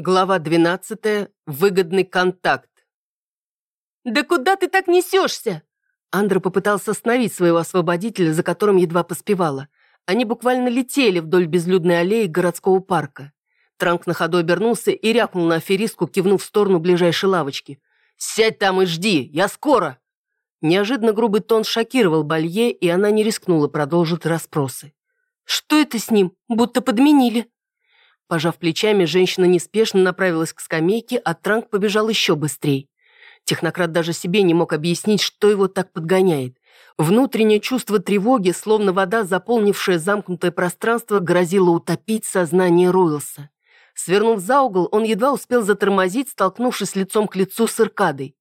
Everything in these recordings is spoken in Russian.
Глава 12. Выгодный контакт. «Да куда ты так несешься?» Андра попытался остановить своего освободителя, за которым едва поспевала. Они буквально летели вдоль безлюдной аллеи городского парка. Транк на ходу обернулся и рякнул на аферистку, кивнув в сторону ближайшей лавочки. «Сядь там и жди, я скоро!» Неожиданно грубый тон шокировал Балье, и она не рискнула продолжить расспросы. «Что это с ним? Будто подменили». Пожав плечами, женщина неспешно направилась к скамейке, а Транк побежал еще быстрее. Технократ даже себе не мог объяснить, что его так подгоняет. Внутреннее чувство тревоги, словно вода, заполнившая замкнутое пространство, грозило утопить сознание Руэлса. Свернув за угол, он едва успел затормозить, столкнувшись лицом к лицу с Иркадой.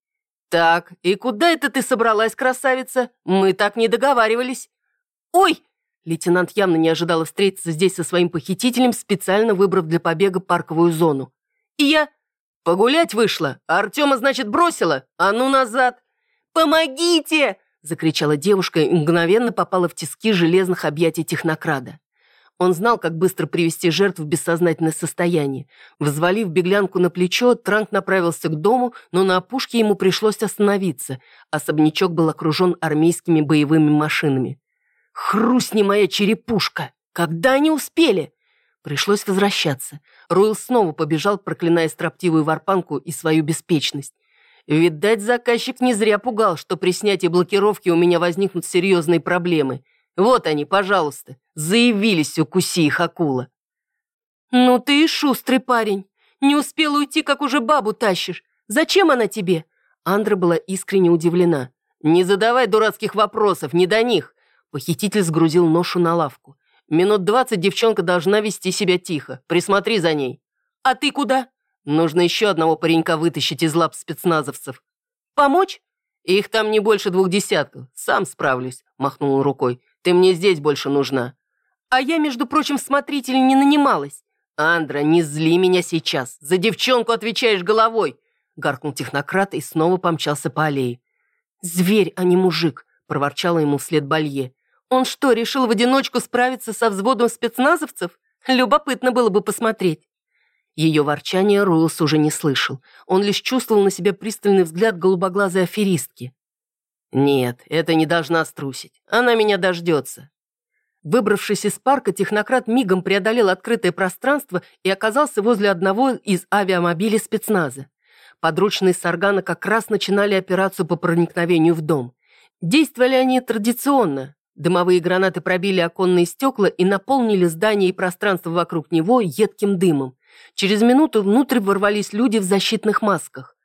«Так, и куда это ты собралась, красавица? Мы так не договаривались». «Ой!» Лейтенант явно не ожидала встретиться здесь со своим похитителем, специально выбрав для побега парковую зону. И я... Погулять вышла, Артема, значит, бросила? А ну назад! «Помогите!» – закричала девушка и мгновенно попала в тиски железных объятий технокрада. Он знал, как быстро привести жертву в бессознательное состояние. Взвалив беглянку на плечо, Транк направился к дому, но на опушке ему пришлось остановиться. Особнячок был окружен армейскими боевыми машинами. Хрустни моя черепушка! Когда они успели? Пришлось возвращаться. Ройл снова побежал, проклиная строптивую варпанку и свою беспечность. Видать, заказчик не зря пугал, что при снятии блокировки у меня возникнут серьезные проблемы. Вот они, пожалуйста, заявились, укуси их акула. «Ну ты и шустрый парень. Не успел уйти, как уже бабу тащишь. Зачем она тебе?» Андра была искренне удивлена. «Не задавай дурацких вопросов, не до них. Похититель сгрузил ношу на лавку. «Минут двадцать девчонка должна вести себя тихо. Присмотри за ней». «А ты куда?» «Нужно еще одного паренька вытащить из лап спецназовцев». «Помочь?» «Их там не больше двух десятков. Сам справлюсь», — махнул он рукой. «Ты мне здесь больше нужна». «А я, между прочим, в смотрителе не нанималась». «Андра, не зли меня сейчас. За девчонку отвечаешь головой!» Гаркнул технократ и снова помчался по аллее. «Зверь, а не мужик», — проворчала ему вслед Балье. Он что, решил в одиночку справиться со взводом спецназовцев? Любопытно было бы посмотреть. Ее ворчание Руэлс уже не слышал. Он лишь чувствовал на себе пристальный взгляд голубоглазой аферистки. «Нет, это не должна струсить. Она меня дождется». Выбравшись из парка, технократ мигом преодолел открытое пространство и оказался возле одного из авиамобилей спецназа. Подручные Саргана как раз начинали операцию по проникновению в дом. Действовали они традиционно, Дымовые гранаты пробили оконные стекла и наполнили здание и пространство вокруг него едким дымом. Через минуту внутрь ворвались люди в защитных масках.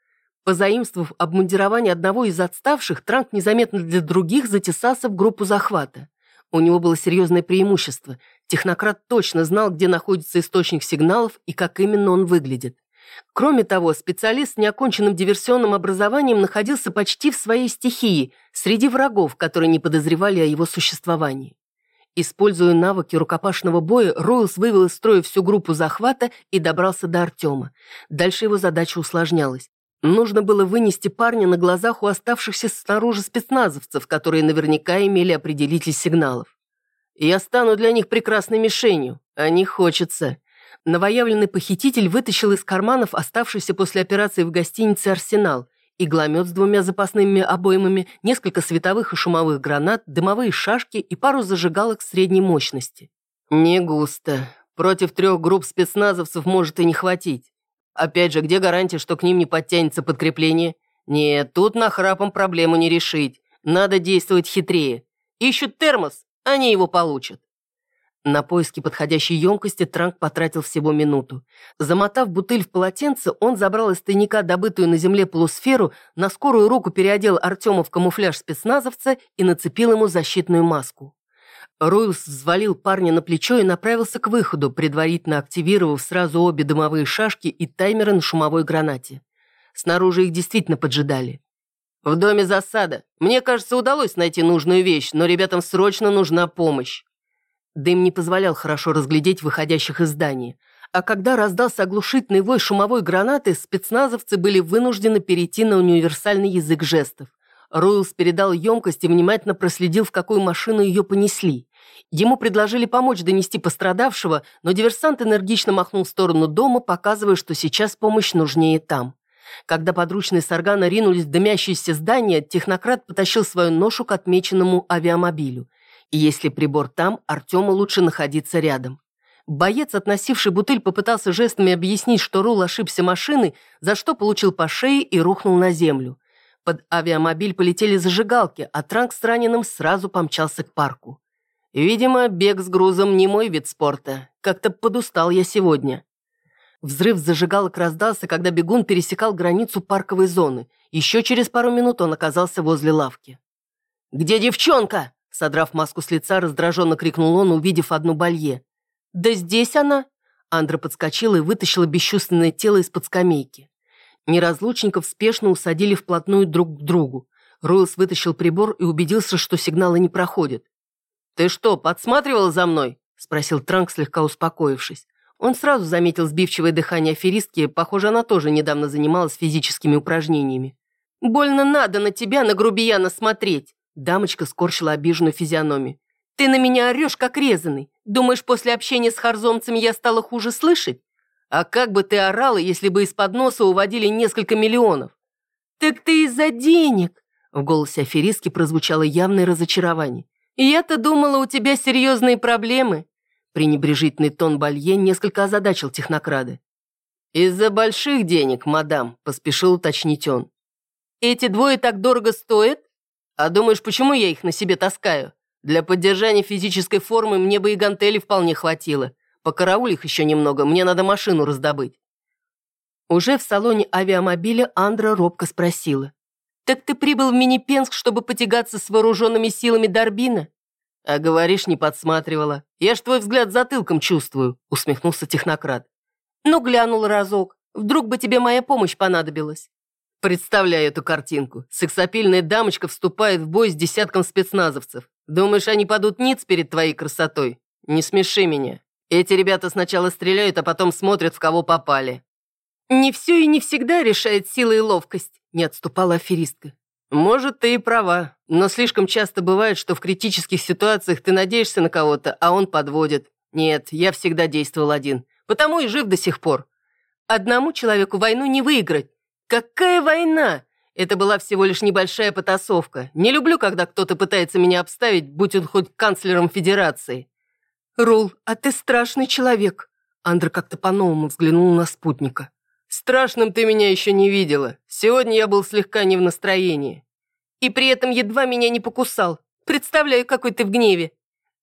Позаимствовав обмундирование одного из отставших, Транк незаметно для других затесался в группу захвата. У него было серьезное преимущество. Технократ точно знал, где находится источник сигналов и как именно он выглядит. Кроме того, специалист с неоконченным диверсионным образованием находился почти в своей стихии, среди врагов, которые не подозревали о его существовании. Используя навыки рукопашного боя, Ройлс вывел из строя всю группу захвата и добрался до Артема. Дальше его задача усложнялась. Нужно было вынести парня на глазах у оставшихся снаружи спецназовцев, которые наверняка имели определитель сигналов. «Я стану для них прекрасной мишенью, а не хочется», новоявленный похититель вытащил из карманов оставшийся после операции в гостинице «Арсенал», игломет с двумя запасными обоймами, несколько световых и шумовых гранат, дымовые шашки и пару зажигалок средней мощности. «Не густо. Против трех групп спецназовцев может и не хватить. Опять же, где гарантия, что к ним не подтянется подкрепление? Нет, тут нахрапом проблему не решить. Надо действовать хитрее. Ищут термос, они его получат. На поиски подходящей емкости Транк потратил всего минуту. Замотав бутыль в полотенце, он забрал из тайника добытую на земле полусферу, на скорую руку переодел Артема в камуфляж спецназовца и нацепил ему защитную маску. Руэлс взвалил парня на плечо и направился к выходу, предварительно активировав сразу обе дымовые шашки и таймеры на шумовой гранате. Снаружи их действительно поджидали. «В доме засада. Мне кажется, удалось найти нужную вещь, но ребятам срочно нужна помощь». Дым не позволял хорошо разглядеть выходящих из здания. А когда раздался оглушительный вой шумовой гранаты, спецназовцы были вынуждены перейти на универсальный язык жестов. Руэлс передал емкость и внимательно проследил, в какую машину ее понесли. Ему предложили помочь донести пострадавшего, но диверсант энергично махнул в сторону дома, показывая, что сейчас помощь нужнее там. Когда подручные Саргана ринулись в дымящееся здание, технократ потащил свою ношу к отмеченному авиамобилю. Если прибор там, Артему лучше находиться рядом. Боец, относивший бутыль, попытался жестами объяснить, что Рул ошибся машиной, за что получил по шее и рухнул на землю. Под авиамобиль полетели зажигалки, а Транк с раненым сразу помчался к парку. Видимо, бег с грузом не мой вид спорта. Как-то подустал я сегодня. Взрыв зажигалок раздался, когда бегун пересекал границу парковой зоны. Еще через пару минут он оказался возле лавки. «Где девчонка?» Содрав маску с лица, раздраженно крикнул он, увидев одну балье. «Да здесь она!» Андра подскочила и вытащила бесчувственное тело из-под скамейки. Неразлучников спешно усадили вплотную друг к другу. Ройлс вытащил прибор и убедился, что сигналы не проходят. «Ты что, подсматривал за мной?» – спросил Транк, слегка успокоившись. Он сразу заметил сбивчивое дыхание аферистки, похоже, она тоже недавно занималась физическими упражнениями. «Больно надо на тебя, на грубияна, смотреть!» Дамочка скорчила обиженную физиономию. «Ты на меня орешь, как резанный. Думаешь, после общения с харзомцами я стала хуже слышать? А как бы ты орала, если бы из-под носа уводили несколько миллионов?» «Так ты из-за денег!» В голосе аферистки прозвучало явное разочарование. «Я-то думала, у тебя серьезные проблемы». Пренебрежительный тон Балье несколько озадачил технокрады. «Из-за больших денег, мадам», — поспешил уточнить он. «Эти двое так дорого стоят? А думаешь, почему я их на себе таскаю? Для поддержания физической формы мне бы и гантели вполне хватило. Покарауль их еще немного, мне надо машину раздобыть». Уже в салоне авиамобиля Андра робко спросила. «Так ты прибыл в Минипенск, чтобы потягаться с вооруженными силами Дарбина?» «А говоришь, не подсматривала. Я ж твой взгляд затылком чувствую», — усмехнулся технократ. «Ну, глянул разок. Вдруг бы тебе моя помощь понадобилась». Представляю эту картинку. Сексапильная дамочка вступает в бой с десятком спецназовцев. Думаешь, они падут ниц перед твоей красотой? Не смеши меня. Эти ребята сначала стреляют, а потом смотрят, в кого попали. Не все и не всегда решает сила и ловкость не отступала аферистка. «Может, ты и права, но слишком часто бывает, что в критических ситуациях ты надеешься на кого-то, а он подводит. Нет, я всегда действовал один, потому и жив до сих пор. Одному человеку войну не выиграть. Какая война? Это была всего лишь небольшая потасовка. Не люблю, когда кто-то пытается меня обставить, будь он хоть канцлером Федерации». «Рул, а ты страшный человек». Андра как-то по-новому взглянул на спутника. Страшным ты меня еще не видела. Сегодня я был слегка не в настроении. И при этом едва меня не покусал. Представляю, какой ты в гневе.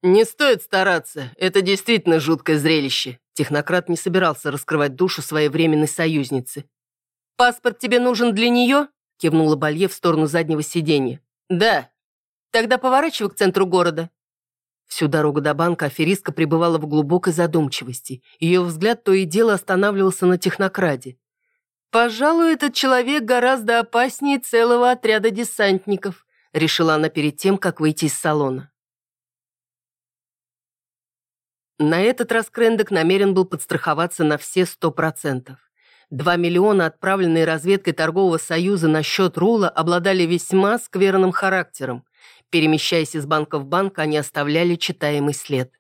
Не стоит стараться. Это действительно жуткое зрелище. Технократ не собирался раскрывать душу своей временной союзницы. «Паспорт тебе нужен для нее?» кивнула Балье в сторону заднего сиденья. «Да». «Тогда поворачивай к центру города». Всю дорогу до банка аферистка пребывала в глубокой задумчивости. Ее взгляд то и дело останавливался на технокраде. «Пожалуй, этот человек гораздо опаснее целого отряда десантников», решила она перед тем, как выйти из салона. На этот раз Крендек намерен был подстраховаться на все сто процентов. Два миллиона, отправленные разведкой торгового союза на счет Рула, обладали весьма скверным характером. Перемещаясь из банка в банк, они оставляли читаемый след.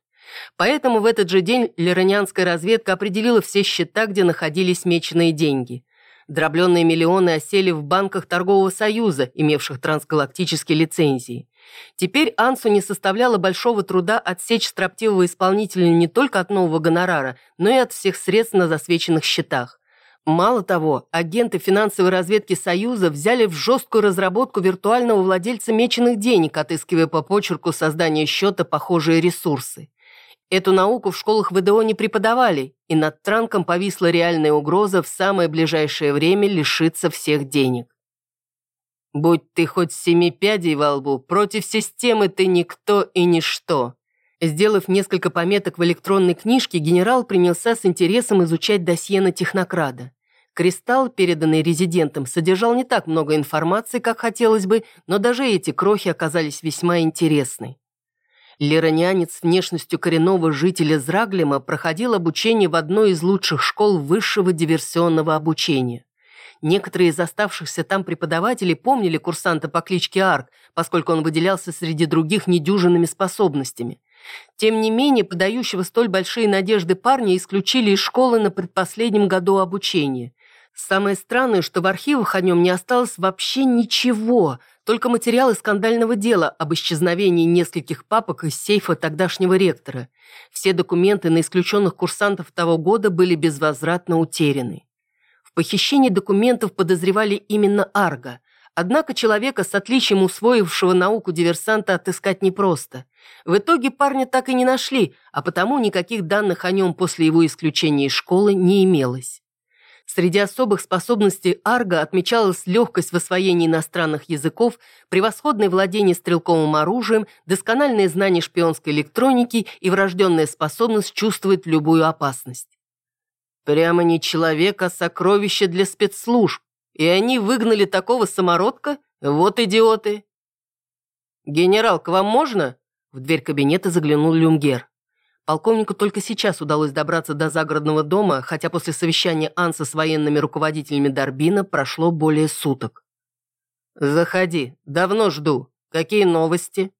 Поэтому в этот же день лиронянская разведка определила все счета, где находились меченые деньги. Дробленные миллионы осели в банках торгового союза, имевших трансгалактические лицензии. Теперь Ансу не составляло большого труда отсечь строптивого исполнителя не только от нового гонорара, но и от всех средств на засвеченных счетах. Мало того, агенты финансовой разведки Союза взяли в жесткую разработку виртуального владельца меченых денег, отыскивая по почерку создания счета похожие ресурсы. Эту науку в школах ВДО не преподавали, и над Транком повисла реальная угроза в самое ближайшее время лишиться всех денег. «Будь ты хоть семи пядей во лбу, против системы ты никто и ничто», Сделав несколько пометок в электронной книжке, генерал принялся с интересом изучать досье на технокрада. Кристалл, переданный резидентам, содержал не так много информации, как хотелось бы, но даже эти крохи оказались весьма интересны. Леронянец с внешностью коренного жителя Зраглема проходил обучение в одной из лучших школ высшего диверсионного обучения. Некоторые из оставшихся там преподавателей помнили курсанта по кличке Арк, поскольку он выделялся среди других недюжинными способностями. Тем не менее, подающего столь большие надежды парня исключили из школы на предпоследнем году обучения. Самое странное, что в архивах о нем не осталось вообще ничего, только материалы скандального дела об исчезновении нескольких папок из сейфа тогдашнего ректора. Все документы на исключенных курсантов того года были безвозвратно утеряны. В похищении документов подозревали именно Арга. Однако человека с отличием усвоившего науку диверсанта отыскать непросто. В итоге парня так и не нашли, а потому никаких данных о нем после его исключения из школы не имелось. Среди особых способностей Арга отмечалась легкость в освоении иностранных языков, превосходное владение стрелковым оружием, доскональное знание шпионской электроники и врожденная способность чувствовать любую опасность. Прямо не человек, а сокровище для спецслужб. И они выгнали такого самородка? Вот идиоты. «Генерал, к вам можно?» В дверь кабинета заглянул Люмгер. Полковнику только сейчас удалось добраться до загородного дома, хотя после совещания Анса с военными руководителями Дарбина прошло более суток. «Заходи. Давно жду. Какие новости?»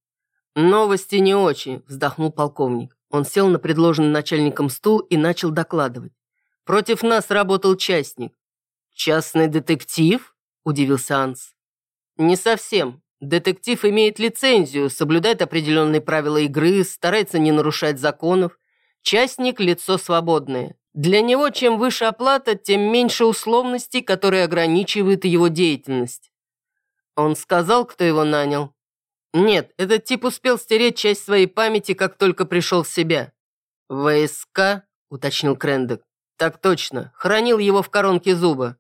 «Новости не очень», – вздохнул полковник. Он сел на предложенный начальником стул и начал докладывать. «Против нас работал частник». «Частный детектив?» – удивился Анс. «Не совсем. Детектив имеет лицензию, соблюдает определенные правила игры, старается не нарушать законов. Частник – лицо свободное. Для него чем выше оплата, тем меньше условностей, которые ограничивают его деятельность. Он сказал, кто его нанял? Нет, этот тип успел стереть часть своей памяти, как только пришел в себя. «ВСК?» – уточнил Крендек. «Так точно. Хранил его в коронке зуба.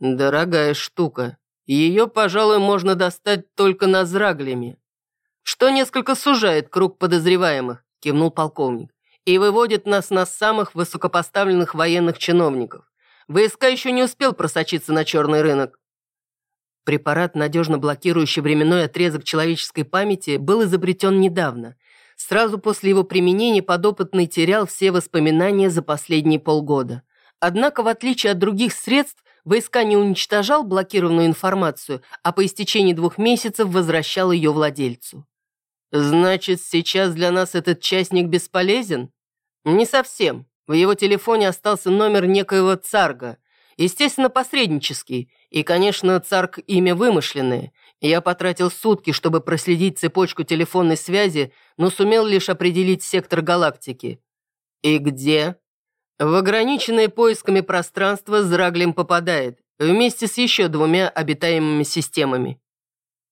Дорогая штука. Ее, пожалуй, можно достать только на зраглями. Что несколько сужает круг подозреваемых, кивнул полковник, и выводит нас на самых высокопоставленных военных чиновников. ВСК еще не успел просочиться на черный рынок. Препарат, надежно блокирующий временной отрезок человеческой памяти, был изобретен недавно. Сразу после его применения подопытный терял все воспоминания за последние полгода. Однако, в отличие от других средств, ВСК не уничтожал блокированную информацию, а по истечении двух месяцев возвращал ее владельцу. «Значит, сейчас для нас этот частник бесполезен?» «Не совсем. В его телефоне остался номер некоего царга. Естественно, посреднический. И, конечно, царг имя вымышленное. Я потратил сутки, чтобы проследить цепочку телефонной связи, но сумел лишь определить сектор галактики. И где?» В ограниченное поисками пространство Зраглем попадает, вместе с еще двумя обитаемыми системами.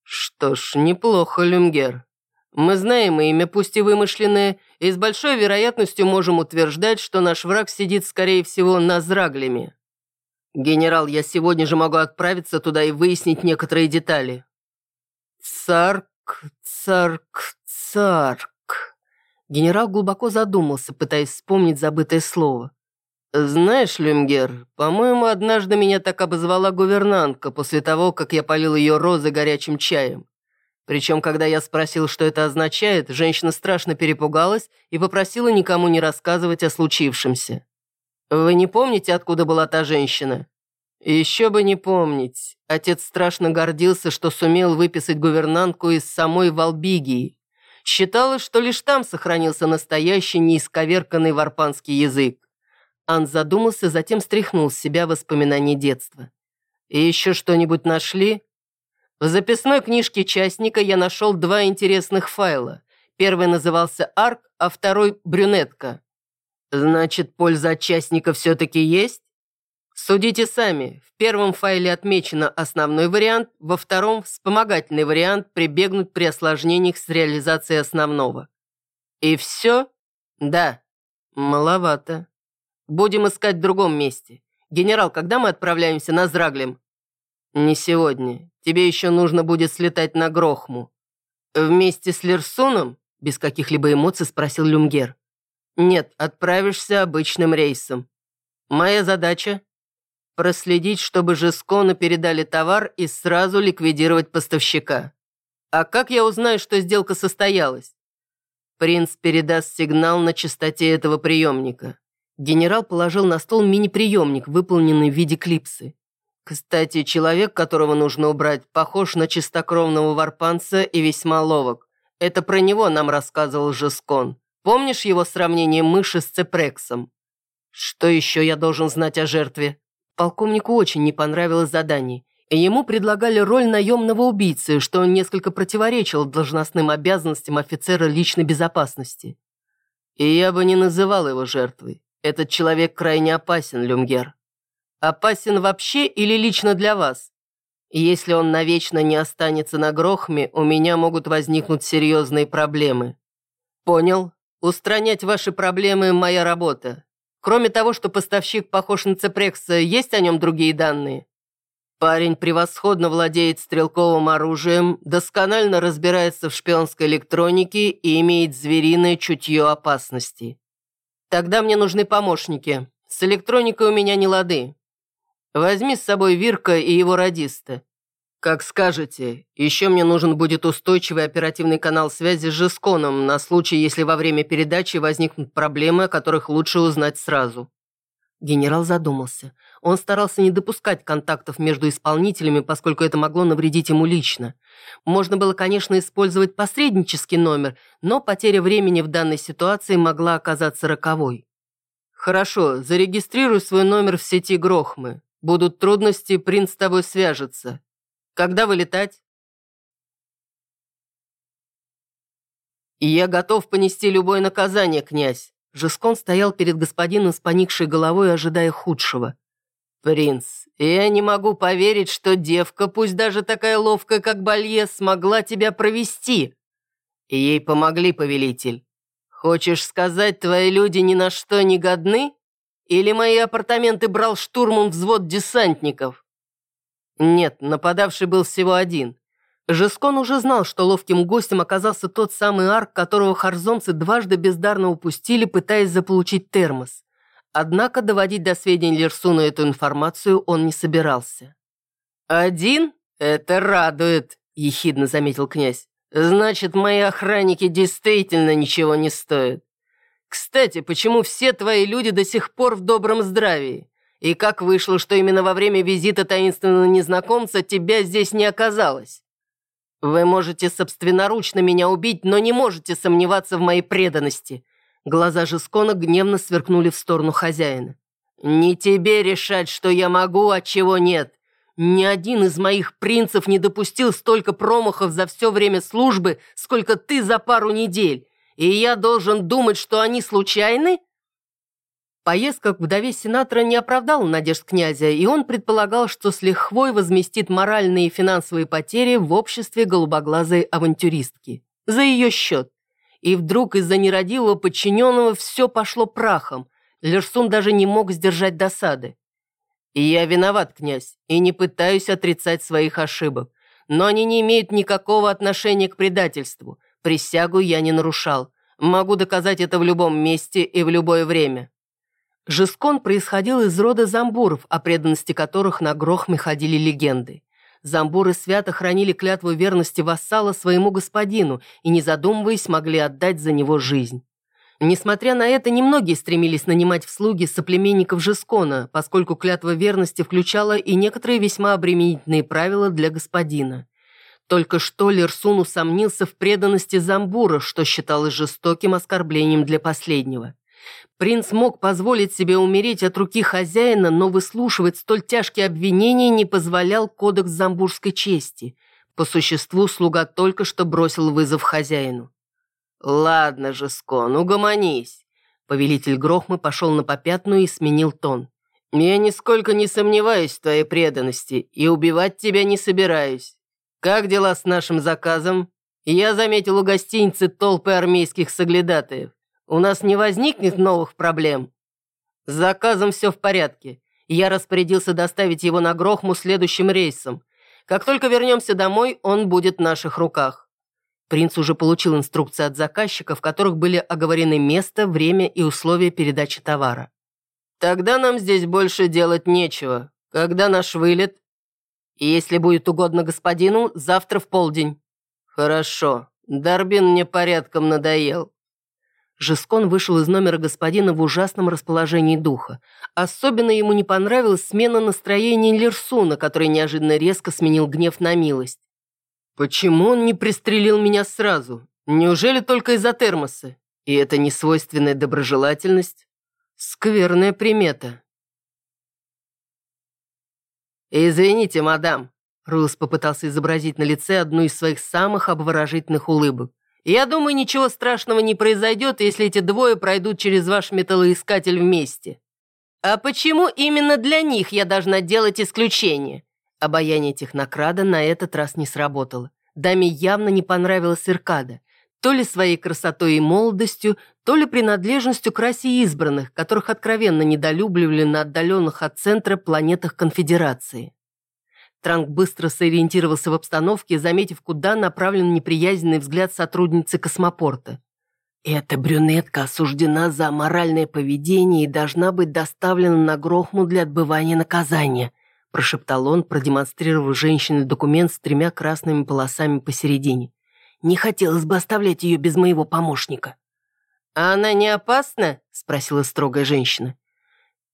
Что ж, неплохо, Люмгер. Мы знаем имя, пусть и вымышленное, и с большой вероятностью можем утверждать, что наш враг сидит, скорее всего, на Зраглеме. Генерал, я сегодня же могу отправиться туда и выяснить некоторые детали. Царк, царк, царк. Генерал глубоко задумался, пытаясь вспомнить забытое слово. «Знаешь, Люмгер, по-моему, однажды меня так обозвала гувернантка после того, как я полил ее розы горячим чаем. Причем, когда я спросил, что это означает, женщина страшно перепугалась и попросила никому не рассказывать о случившемся. Вы не помните, откуда была та женщина?» «Еще бы не помнить. Отец страшно гордился, что сумел выписать гувернантку из самой Валбигии. Считалось, что лишь там сохранился настоящий неисковерканный варпанский язык. Ан задумался, затем стряхнул с себя воспоминания детства. «И еще что-нибудь нашли?» В записной книжке частника я нашел два интересных файла. Первый назывался «Арк», а второй «Брюнетка». Значит, польза от частника все-таки есть? Судите сами. В первом файле отмечено основной вариант, во втором – вспомогательный вариант прибегнуть при осложнениях с реализацией основного. И все? Да. Маловато. Будем искать в другом месте. Генерал, когда мы отправляемся на Зраглем? Не сегодня. Тебе еще нужно будет слетать на Грохму. Вместе с Лерсуном? Без каких-либо эмоций спросил Люмгер. Нет, отправишься обычным рейсом. Моя задача – проследить, чтобы Жескону передали товар и сразу ликвидировать поставщика. А как я узнаю, что сделка состоялась? Принц передаст сигнал на частоте этого приемника. Генерал положил на стол мини-приемник, выполненный в виде клипсы. Кстати, человек, которого нужно убрать, похож на чистокровного варпанца и весьма ловок. Это про него нам рассказывал Жескон. Помнишь его сравнение мыши с цепрексом? Что еще я должен знать о жертве? Полковнику очень не понравилось задание. И ему предлагали роль наемного убийцы, что несколько противоречил должностным обязанностям офицера личной безопасности. И я бы не называл его жертвой. Этот человек крайне опасен, Люмгер. Опасен вообще или лично для вас? Если он навечно не останется на Грохме, у меня могут возникнуть серьезные проблемы. Понял? Устранять ваши проблемы – моя работа. Кроме того, что поставщик похож на Цепрекса, есть о нем другие данные? Парень превосходно владеет стрелковым оружием, досконально разбирается в шпионской электронике и имеет звериное чутье опасности. Тогда мне нужны помощники. С электроникой у меня не лады. Возьми с собой Вирка и его радиста. Как скажете. Еще мне нужен будет устойчивый оперативный канал связи с Жесконом на случай, если во время передачи возникнут проблемы, о которых лучше узнать сразу. Генерал задумался. Он старался не допускать контактов между исполнителями, поскольку это могло навредить ему лично. Можно было, конечно, использовать посреднический номер, но потеря времени в данной ситуации могла оказаться роковой. «Хорошо, зарегистрируй свой номер в сети Грохмы. Будут трудности, принц с тобой свяжется. Когда вылетать?» «И я готов понести любое наказание, князь». Жескон стоял перед господином с поникшей головой, ожидая худшего. «Принц, я не могу поверить, что девка, пусть даже такая ловкая, как Балье, смогла тебя провести. Ей помогли, повелитель. Хочешь сказать, твои люди ни на что не годны?» Или мои апартаменты брал штурмом взвод десантников? Нет, нападавший был всего один. Жескон уже знал, что ловким гостем оказался тот самый арк, которого харзомцы дважды бездарно упустили, пытаясь заполучить термос. Однако доводить до сведения Лерсуна эту информацию он не собирался. «Один? Это радует», — ехидно заметил князь. «Значит, мои охранники действительно ничего не стоят. Кстати, почему все твои люди до сих пор в добром здравии? И как вышло, что именно во время визита таинственного незнакомца тебя здесь не оказалось? Вы можете собственноручно меня убить, но не можете сомневаться в моей преданности». Глаза Жескона гневно сверкнули в сторону хозяина. «Не тебе решать, что я могу, а чего нет. Ни один из моих принцев не допустил столько промахов за все время службы, сколько ты за пару недель и я должен думать, что они случайны?» Поездка к вдове сенатора не оправдала надежд князя, и он предполагал, что с лихвой возместит моральные и финансовые потери в обществе голубоглазой авантюристки. За ее счет. И вдруг из-за нерадивого подчиненного все пошло прахом. Лерсун даже не мог сдержать досады. Я виноват, князь, и не пытаюсь отрицать своих ошибок. Но они не имеют никакого отношения к предательству. Присягу я не нарушал. Могу доказать это в любом месте и в любое время». Жескон происходил из рода замбуров, о преданности которых на Грохме ходили легенды. Замбуры свято хранили клятву верности вассала своему господину и, не задумываясь, могли отдать за него жизнь. Несмотря на это, немногие стремились нанимать в слуги соплеменников Жескона, поскольку клятва верности включала и некоторые весьма обременительные правила для господина. Только что Лерсун усомнился в преданности Замбура, что считалось жестоким оскорблением для последнего. Принц мог позволить себе умереть от руки хозяина, но выслушивать столь тяжкие обвинения не позволял кодекс замбурской чести. По существу слуга только что бросил вызов хозяину. «Ладно же, Скон, угомонись». Повелитель Грохмы пошел на попятную и сменил тон. «Я нисколько не сомневаюсь в твоей преданности и убивать тебя не собираюсь. «Как дела с нашим заказом? Я заметил у гостиницы толпы армейских соглядатаев. У нас не возникнет новых проблем?» «С заказом все в порядке. Я распорядился доставить его на Грохму следующим рейсом. Как только вернемся домой, он будет в наших руках». Принц уже получил инструкции от заказчика, в которых были оговорены место, время и условия передачи товара. «Тогда нам здесь больше делать нечего. Когда наш вылет?» если будет угодно господину, завтра в полдень». «Хорошо. Дарбин мне порядком надоел». Жескон вышел из номера господина в ужасном расположении духа. Особенно ему не понравилась смена настроения Лерсуна, который неожиданно резко сменил гнев на милость. «Почему он не пристрелил меня сразу? Неужели только из-за термоса? И это не свойственная доброжелательность? Скверная примета». «Извините, мадам», — Руэлс попытался изобразить на лице одну из своих самых обворожительных улыбок. Я думаю, ничего страшного не произойдет, если эти двое пройдут через ваш металлоискатель вместе. А почему именно для них я должна делать исключение? Обаяние технокрада на этот раз не сработало. Даме явно не понравилась Иркада. То ли своей красотой и молодостью, то ли принадлежностью к расе избранных, которых откровенно недолюбливали на отдаленных от центра планетах Конфедерации. Транк быстро сориентировался в обстановке, заметив, куда направлен неприязненный взгляд сотрудницы космопорта. «Эта брюнетка осуждена за аморальное поведение и должна быть доставлена на Грохму для отбывания наказания», прошептал он, продемонстрировав женщине документ с тремя красными полосами посередине. «Не хотелось бы оставлять ее без моего помощника». «А она не опасна?» – спросила строгая женщина.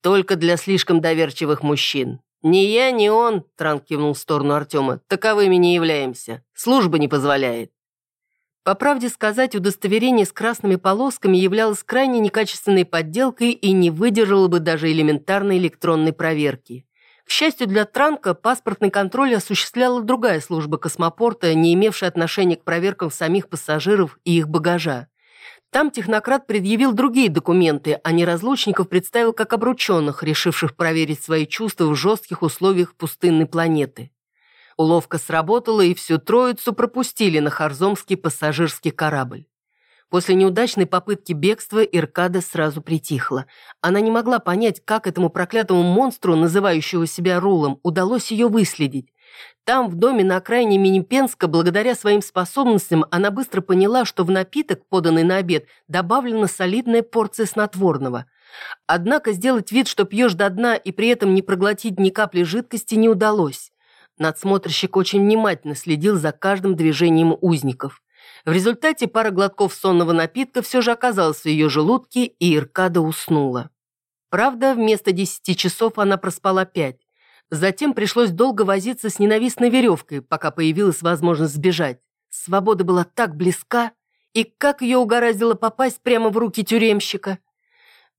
«Только для слишком доверчивых мужчин. «Ни я, ни он», — Транк кивнул в сторону Артема, — «таковыми не являемся. Служба не позволяет». По правде сказать, удостоверение с красными полосками являлось крайне некачественной подделкой и не выдержало бы даже элементарной электронной проверки. К счастью для Транка, паспортный контроль осуществляла другая служба космопорта, не имевшая отношения к проверкам самих пассажиров и их багажа. Там технократ предъявил другие документы, а неразлучников представил как обрученных, решивших проверить свои чувства в жестких условиях пустынной планеты. Уловка сработала, и всю троицу пропустили на Харзомский пассажирский корабль. После неудачной попытки бегства Иркада сразу притихла. Она не могла понять, как этому проклятому монстру, называющего себя Рулом, удалось ее выследить. Там, в доме на окраине Минипенска, благодаря своим способностям, она быстро поняла, что в напиток, поданный на обед, добавлена солидная порция снотворного. Однако сделать вид, что пьешь до дна и при этом не проглотить ни капли жидкости, не удалось. Надсмотрщик очень внимательно следил за каждым движением узников. В результате пара глотков сонного напитка все же оказалась в ее желудке, и Иркада уснула. Правда, вместо десяти часов она проспала пять. Затем пришлось долго возиться с ненавистной веревкой, пока появилась возможность сбежать. Свобода была так близка, и как ее угораздило попасть прямо в руки тюремщика.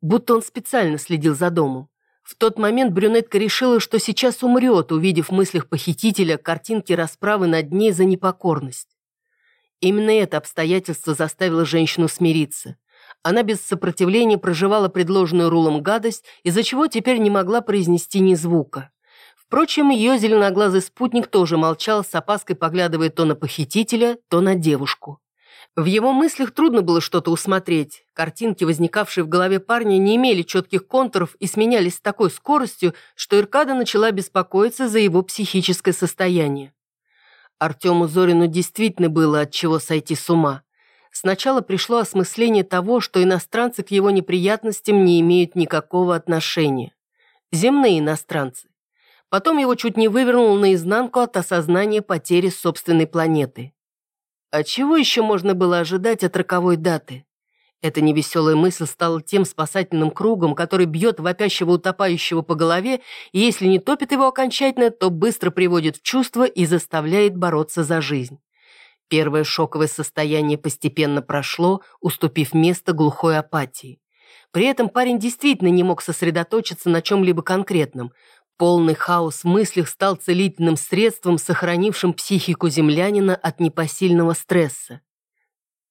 Будто он специально следил за домом. В тот момент брюнетка решила, что сейчас умрет, увидев в мыслях похитителя картинки расправы над ней за непокорность. Именно это обстоятельство заставило женщину смириться. Она без сопротивления проживала предложенную Рулом гадость, из-за чего теперь не могла произнести ни звука. Впрочем, ее зеленоглазый спутник тоже молчал, с опаской поглядывая то на похитителя, то на девушку. В его мыслях трудно было что-то усмотреть. Картинки, возникавшие в голове парня, не имели четких контуров и сменялись с такой скоростью, что Иркада начала беспокоиться за его психическое состояние. Артему Зорину действительно было от чего сойти с ума. Сначала пришло осмысление того, что иностранцы к его неприятностям не имеют никакого отношения. Земные иностранцы. Потом его чуть не вывернул наизнанку от осознания потери собственной планеты. А чего еще можно было ожидать от роковой даты? Эта невеселая мысль стала тем спасательным кругом, который бьет вопящего утопающего по голове, и если не топит его окончательно, то быстро приводит в чувство и заставляет бороться за жизнь. Первое шоковое состояние постепенно прошло, уступив место глухой апатии. При этом парень действительно не мог сосредоточиться на чем-либо конкретном. Полный хаос мыслях стал целительным средством, сохранившим психику землянина от непосильного стресса.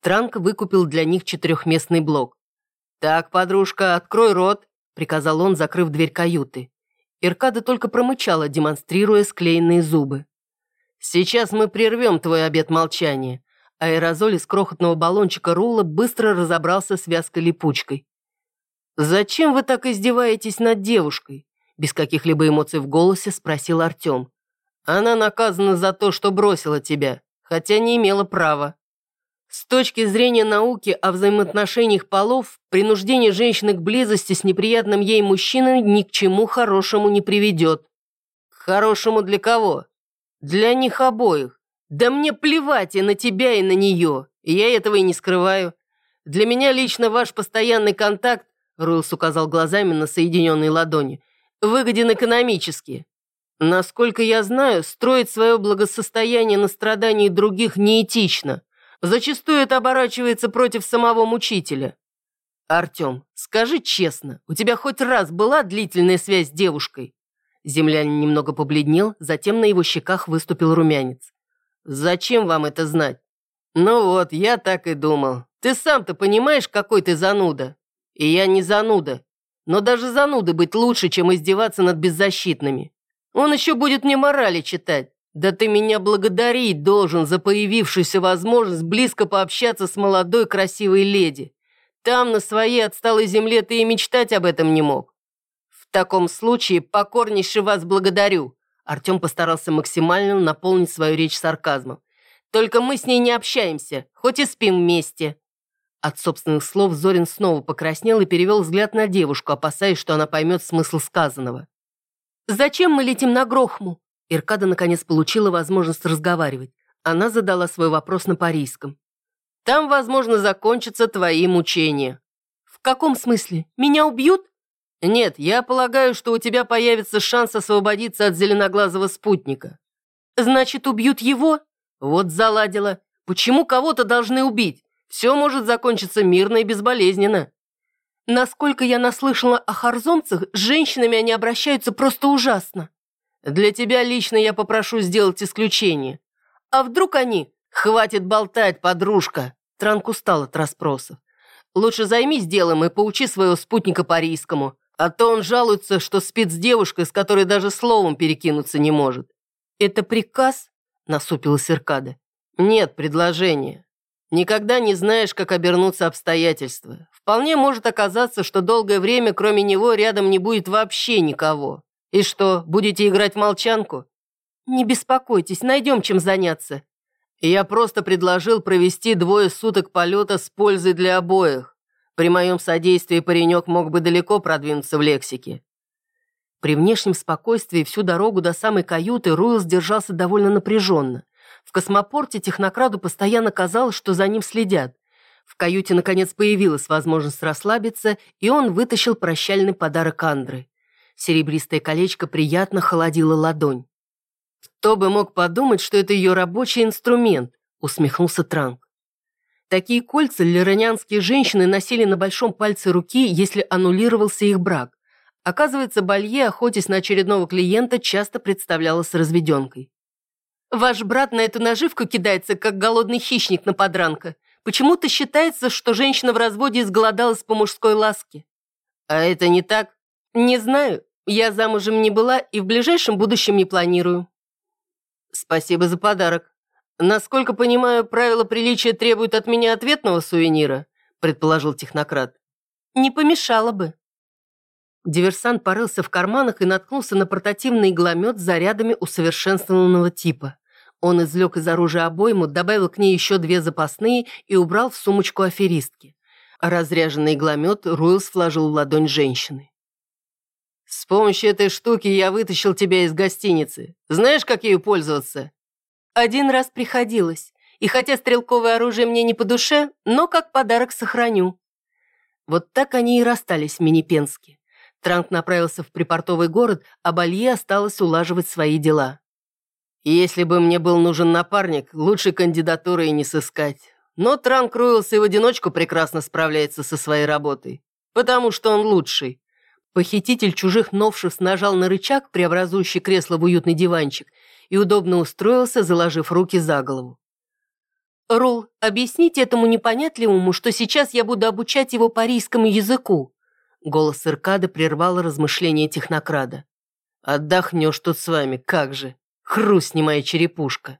Транк выкупил для них четырехместный блок. «Так, подружка, открой рот», — приказал он, закрыв дверь каюты. Иркада только промычала, демонстрируя склеенные зубы. «Сейчас мы прервем твой обет молчания». Аэрозоль из крохотного баллончика Рула быстро разобрался с вязкой липучкой. «Зачем вы так издеваетесь над девушкой? Без каких-либо эмоций в голосе спросил Артем. «Она наказана за то, что бросила тебя, хотя не имела права. С точки зрения науки о взаимоотношениях полов, принуждение женщины к близости с неприятным ей мужчиной ни к чему хорошему не приведет. Хорошему для кого? Для них обоих. Да мне плевать и на тебя, и на нее. Я этого и не скрываю. Для меня лично ваш постоянный контакт, Руэлс указал глазами на соединенные ладони, выгоден экономически. Насколько я знаю, строить свое благосостояние на страдании других неэтично. Зачастую это оборачивается против самого мучителя. Артем, скажи честно, у тебя хоть раз была длительная связь с девушкой? Землянин немного побледнел, затем на его щеках выступил румянец. «Зачем вам это знать?» «Ну вот, я так и думал. Ты сам-то понимаешь, какой ты зануда?» «И я не зануда. Но даже зануды быть лучше, чем издеваться над беззащитными. Он еще будет мне морали читать. Да ты меня благодарить должен за появившуюся возможность близко пообщаться с молодой красивой леди. Там, на своей отсталой земле, ты и мечтать об этом не мог. В таком случае покорнейше вас благодарю». Артем постарался максимально наполнить свою речь сарказмом. «Только мы с ней не общаемся, хоть и спим вместе». От собственных слов Зорин снова покраснел и перевел взгляд на девушку, опасаясь, что она поймет смысл сказанного. «Зачем мы летим на Грохму?» Иркада наконец получила возможность разговаривать. Она задала свой вопрос на парийском. «Там, возможно, закончатся твои мучения». «В каком смысле? Меня убьют?» «Нет, я полагаю, что у тебя появится шанс освободиться от зеленоглазого спутника». «Значит, убьют его?» «Вот заладила. Почему кого-то должны убить? Все может закончиться мирно и безболезненно». Насколько я наслышала о харзомцах, с женщинами они обращаются просто ужасно. Для тебя лично я попрошу сделать исключение. А вдруг они... Хватит болтать, подружка. Транк устал от расспросов. Лучше займись делом и поучи своего спутника по-рийскому, а то он жалуется, что спит с девушкой, с которой даже словом перекинуться не может. Это приказ? Насупилась Иркада. Нет, предложение. Никогда не знаешь, как обернутся обстоятельства. Вполне может оказаться, что долгое время кроме него рядом не будет вообще никого. И что, будете играть в молчанку? Не беспокойтесь, найдем чем заняться. Я просто предложил провести двое суток полета с пользой для обоих. При моем содействии паренек мог бы далеко продвинуться в лексике. При внешнем спокойствии всю дорогу до самой каюты Руэлс держался довольно напряженно. В космопорте технокраду постоянно казалось, что за ним следят. В каюте, наконец, появилась возможность расслабиться, и он вытащил прощальный подарок Андры. Серебристое колечко приятно холодило ладонь. «Кто бы мог подумать, что это ее рабочий инструмент?» — усмехнулся Транк. Такие кольца лиронянские женщины носили на большом пальце руки, если аннулировался их брак. Оказывается, Балье, охотясь на очередного клиента, часто представлялась разведенкой. Ваш брат на эту наживку кидается, как голодный хищник на подранка. Почему-то считается, что женщина в разводе изголодалась по мужской ласке. А это не так? Не знаю. Я замужем не была и в ближайшем будущем не планирую. Спасибо за подарок. Насколько понимаю, правила приличия требуют от меня ответного сувенира, предположил технократ. Не помешало бы. Диверсант порылся в карманах и наткнулся на портативный игломет с зарядами усовершенствованного типа. Он извлек из оружия обойму, добавил к ней еще две запасные и убрал в сумочку аферистки. Разряженный игломет Руэлс вложил в ладонь женщины. «С помощью этой штуки я вытащил тебя из гостиницы. Знаешь, как ею пользоваться?» «Один раз приходилось. И хотя стрелковое оружие мне не по душе, но как подарок сохраню». Вот так они и расстались в Минипенске. Транк направился в припортовый город, а Балье осталось улаживать свои дела. Если бы мне был нужен напарник, лучшей кандидатуры и не сыскать. Но Транк Руэлс и в одиночку прекрасно справляется со своей работой. Потому что он лучший. Похититель чужих новшеств нажал на рычаг, преобразующий кресло в уютный диванчик, и удобно устроился, заложив руки за голову. «Рул, объясните этому непонятливому, что сейчас я буду обучать его парийскому языку». Голос Иркада прервал размышления технокрада. «Отдохнешь тут с вами, как же!» Хрустни моя черепушка.